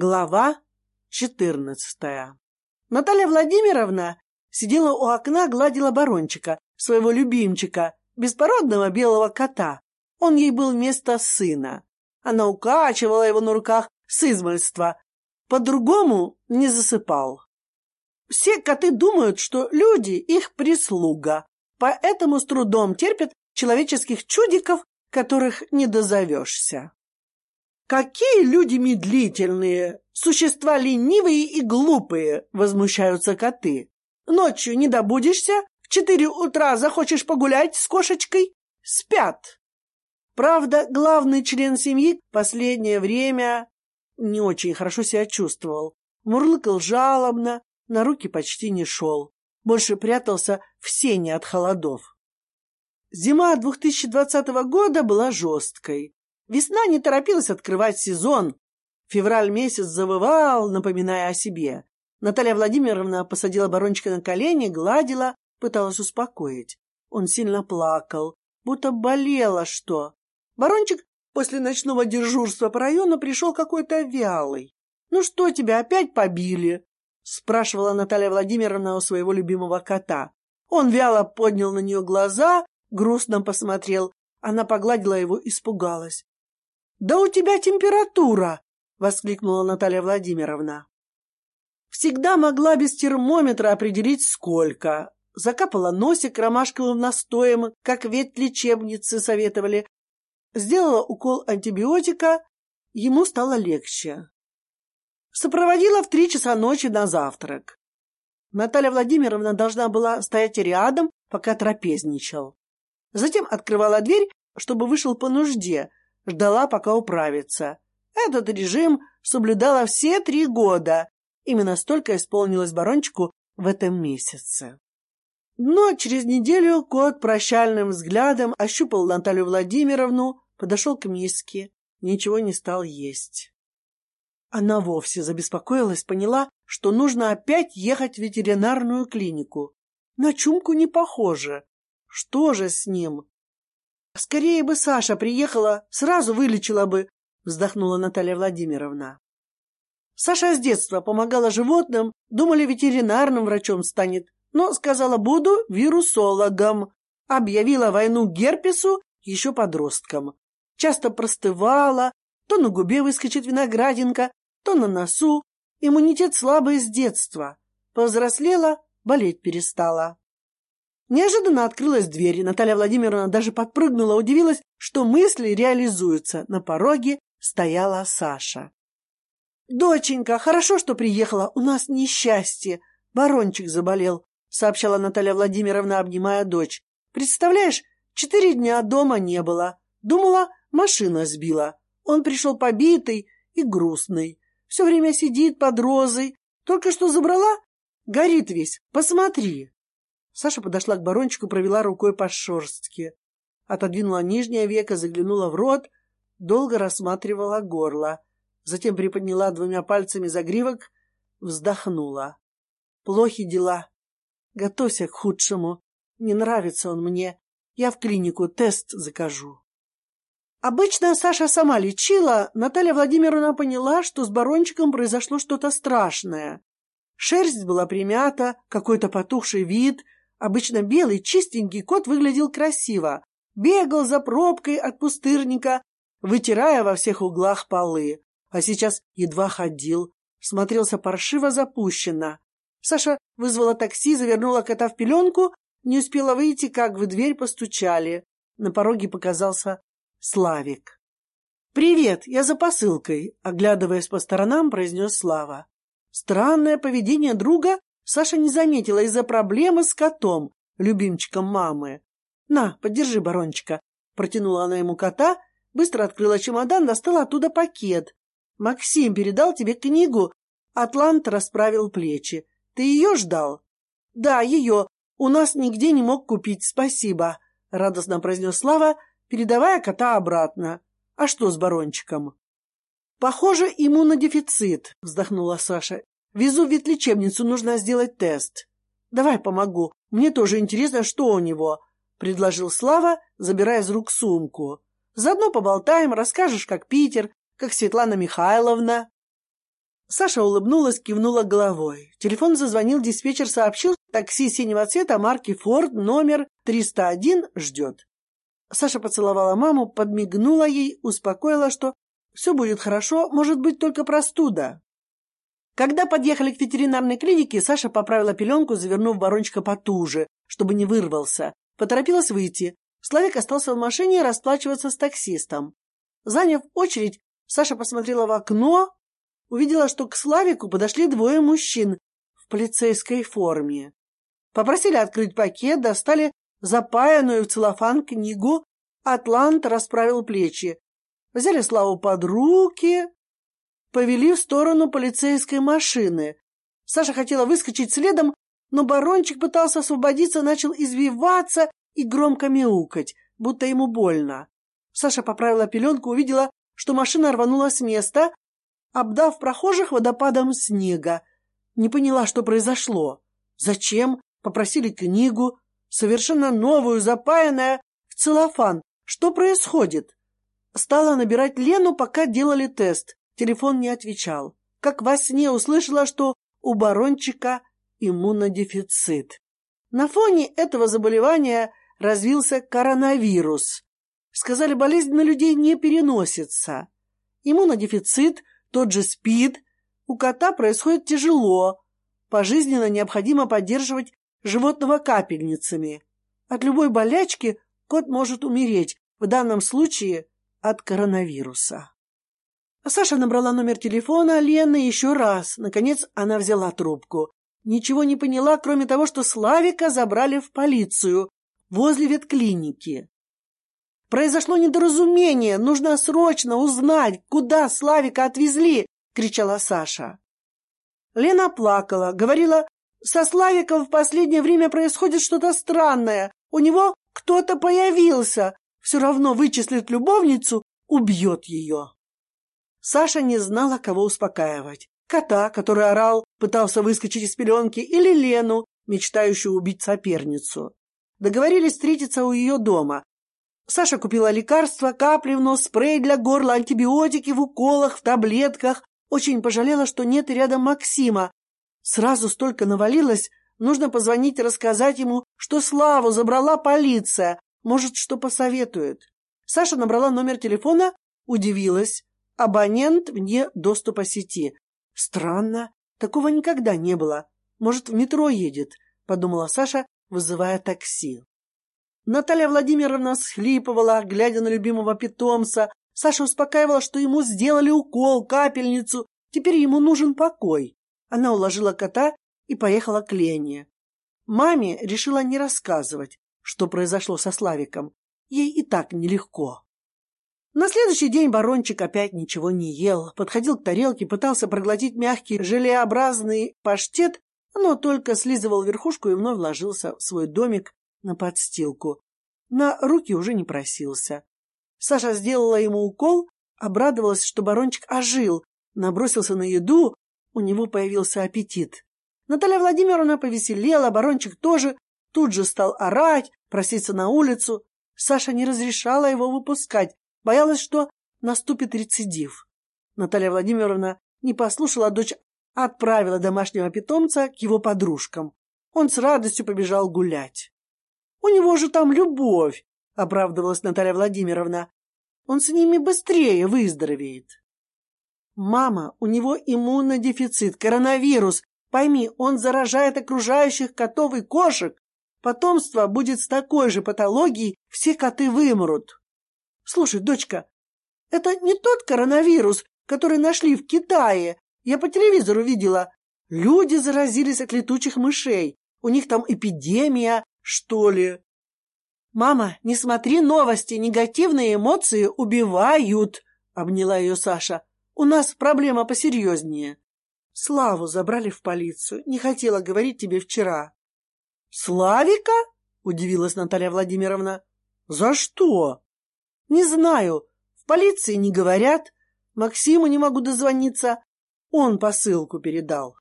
Глава четырнадцатая. Наталья Владимировна сидела у окна, гладила барончика, своего любимчика, беспородного белого кота. Он ей был вместо сына. Она укачивала его на руках с измольства. По-другому не засыпал. Все коты думают, что люди их прислуга, поэтому с трудом терпят человеческих чудиков, которых не дозовешься. «Какие люди медлительные! Существа ленивые и глупые!» — возмущаются коты. «Ночью не добудешься? В четыре утра захочешь погулять с кошечкой? Спят!» Правда, главный член семьи последнее время не очень хорошо себя чувствовал. Мурлыкал жалобно, на руки почти не шел. Больше прятался в сене от холодов. Зима 2020 года была жесткой. Весна не торопилась открывать сезон. Февраль месяц завывал, напоминая о себе. Наталья Владимировна посадила барончика на колени, гладила, пыталась успокоить. Он сильно плакал, будто болело что. Барончик после ночного дежурства по району пришел какой-то вялый. «Ну что, тебя опять побили?» — спрашивала Наталья Владимировна у своего любимого кота. Он вяло поднял на нее глаза, грустно посмотрел. Она погладила его, испугалась. «Да у тебя температура!» — воскликнула Наталья Владимировна. Всегда могла без термометра определить, сколько. Закапала носик ромашковым настоем, как ведь советовали. Сделала укол антибиотика, ему стало легче. Сопроводила в три часа ночи на завтрак. Наталья Владимировна должна была стоять рядом, пока трапезничал. Затем открывала дверь, чтобы вышел по нужде, ждала, пока управится. Этот режим соблюдала все три года. Именно столько исполнилось барончику в этом месяце. Но через неделю кот прощальным взглядом ощупал Наталью Владимировну, подошел к миске, ничего не стал есть. Она вовсе забеспокоилась, поняла, что нужно опять ехать в ветеринарную клинику. На чумку не похоже. Что же с ним? Скорее бы Саша приехала, сразу вылечила бы, вздохнула Наталья Владимировна. Саша с детства помогала животным, думали, ветеринарным врачом станет, но сказала, буду вирусологом. Объявила войну герпесу еще подросткам. Часто простывала, то на губе выскочит виноградинка, то на носу. Иммунитет слабый с детства. Повзрослела, болеть перестала. Неожиданно открылась дверь, и Наталья Владимировна даже подпрыгнула, удивилась, что мысли реализуются. На пороге стояла Саша. «Доченька, хорошо, что приехала. У нас несчастье. Барончик заболел», — сообщала Наталья Владимировна, обнимая дочь. «Представляешь, четыре дня дома не было. Думала, машина сбила. Он пришел побитый и грустный. Все время сидит под розой. Только что забрала? Горит весь. Посмотри». Саша подошла к барончику, провела рукой по шерстке. Отодвинула нижнее веко, заглянула в рот, долго рассматривала горло. Затем приподняла двумя пальцами загривок, вздохнула. Плохи дела. Готовься к худшему. Не нравится он мне. Я в клинику тест закажу. Обычно Саша сама лечила, Наталья Владимировна поняла, что с барончиком произошло что-то страшное. Шерсть была примята, какой-то потухший вид — Обычно белый, чистенький кот выглядел красиво, бегал за пробкой от пустырника, вытирая во всех углах полы, а сейчас едва ходил, смотрелся паршиво запущенно. Саша вызвала такси, завернула кота в пеленку, не успела выйти, как в дверь постучали. На пороге показался Славик. «Привет, я за посылкой», — оглядываясь по сторонам, произнес Слава. Странное поведение друга Саша не заметила из-за проблемы с котом, любимчиком мамы. «На, подержи барончика», — протянула она ему кота, быстро открыла чемодан, достала оттуда пакет. «Максим передал тебе книгу». Атлант расправил плечи. «Ты ее ждал?» «Да, ее. У нас нигде не мог купить, спасибо», — радостно произнес Слава, передавая кота обратно. «А что с барончиком?» «Похоже, иммунодефицит», — вздохнула Саша. Везу в ветлечебницу, нужно сделать тест. Давай помогу. Мне тоже интересно, что у него, — предложил Слава, забирая из рук сумку. Заодно поболтаем, расскажешь, как Питер, как Светлана Михайловна. Саша улыбнулась, кивнула головой. Телефон зазвонил, диспетчер сообщил, такси синего цвета марки «Форд» номер 301 ждет. Саша поцеловала маму, подмигнула ей, успокоила, что все будет хорошо, может быть только простуда. Когда подъехали к ветеринарной клинике, Саша поправила пеленку, завернув ворончика потуже, чтобы не вырвался. Поторопилась выйти. Славик остался в машине расплачиваться с таксистом. Заняв очередь, Саша посмотрела в окно, увидела, что к Славику подошли двое мужчин в полицейской форме. Попросили открыть пакет, достали запаянную в целлофан книгу. Атлант расправил плечи. Взяли Славу под руки, повели в сторону полицейской машины. Саша хотела выскочить следом, но барончик пытался освободиться, начал извиваться и громко мяукать, будто ему больно. Саша поправила пеленку, увидела, что машина рванула с места, обдав прохожих водопадом снега. Не поняла, что произошло. Зачем? Попросили книгу, совершенно новую, запаянная в целлофан. Что происходит? Стала набирать Лену, пока делали тест. Телефон не отвечал. Как во сне услышала, что у барончика иммунодефицит. На фоне этого заболевания развился коронавирус. Сказали, болезнь на людей не переносится. Иммунодефицит, тот же СПИД. У кота происходит тяжело. Пожизненно необходимо поддерживать животного капельницами. От любой болячки кот может умереть, в данном случае от коронавируса. Саша набрала номер телефона Лены еще раз. Наконец она взяла трубку. Ничего не поняла, кроме того, что Славика забрали в полицию возле ветклиники. Произошло недоразумение. Нужно срочно узнать, куда Славика отвезли, кричала Саша. Лена плакала, говорила, со Славиком в последнее время происходит что-то странное. У него кто-то появился. Все равно вычислит любовницу, убьет ее. Саша не знала, кого успокаивать. Кота, который орал, пытался выскочить из пеленки, или Лену, мечтающую убить соперницу. Договорились встретиться у ее дома. Саша купила лекарства, капли в нос, спрей для горла, антибиотики в уколах, в таблетках. Очень пожалела, что нет рядом Максима, Сразу столько навалилось, нужно позвонить и рассказать ему, что Славу забрала полиция. Может, что посоветует. Саша набрала номер телефона, удивилась. Абонент вне доступа сети. Странно, такого никогда не было. Может, в метро едет, подумала Саша, вызывая такси. Наталья Владимировна схлипывала, глядя на любимого питомца. Саша успокаивала, что ему сделали укол, капельницу. Теперь ему нужен покой. Она уложила кота и поехала к Лене. Маме решила не рассказывать, что произошло со Славиком. Ей и так нелегко. На следующий день барончик опять ничего не ел, подходил к тарелке, пытался проглотить мягкий желеобразный паштет, но только слизывал верхушку и вновь ложился в свой домик на подстилку. На руки уже не просился. Саша сделала ему укол, обрадовалась, что барончик ожил, набросился на еду, у него появился аппетит. Наталья Владимировна повеселела, барончик тоже тут же стал орать, проситься на улицу. Саша не разрешала его выпускать, боялась, что наступит рецидив. Наталья Владимировна не послушала дочь, а отправила домашнего питомца к его подружкам. Он с радостью побежал гулять. — У него же там любовь, — оправдывалась Наталья Владимировна. — Он с ними быстрее выздоровеет. «Мама, у него иммунодефицит, коронавирус. Пойми, он заражает окружающих котов и кошек. Потомство будет с такой же патологией, все коты вымрут». «Слушай, дочка, это не тот коронавирус, который нашли в Китае. Я по телевизору видела. Люди заразились от летучих мышей. У них там эпидемия, что ли?» «Мама, не смотри новости, негативные эмоции убивают», — обняла ее Саша. У нас проблема посерьезнее. Славу забрали в полицию. Не хотела говорить тебе вчера. Славика? Удивилась Наталья Владимировна. За что? Не знаю. В полиции не говорят. Максиму не могу дозвониться. Он посылку передал.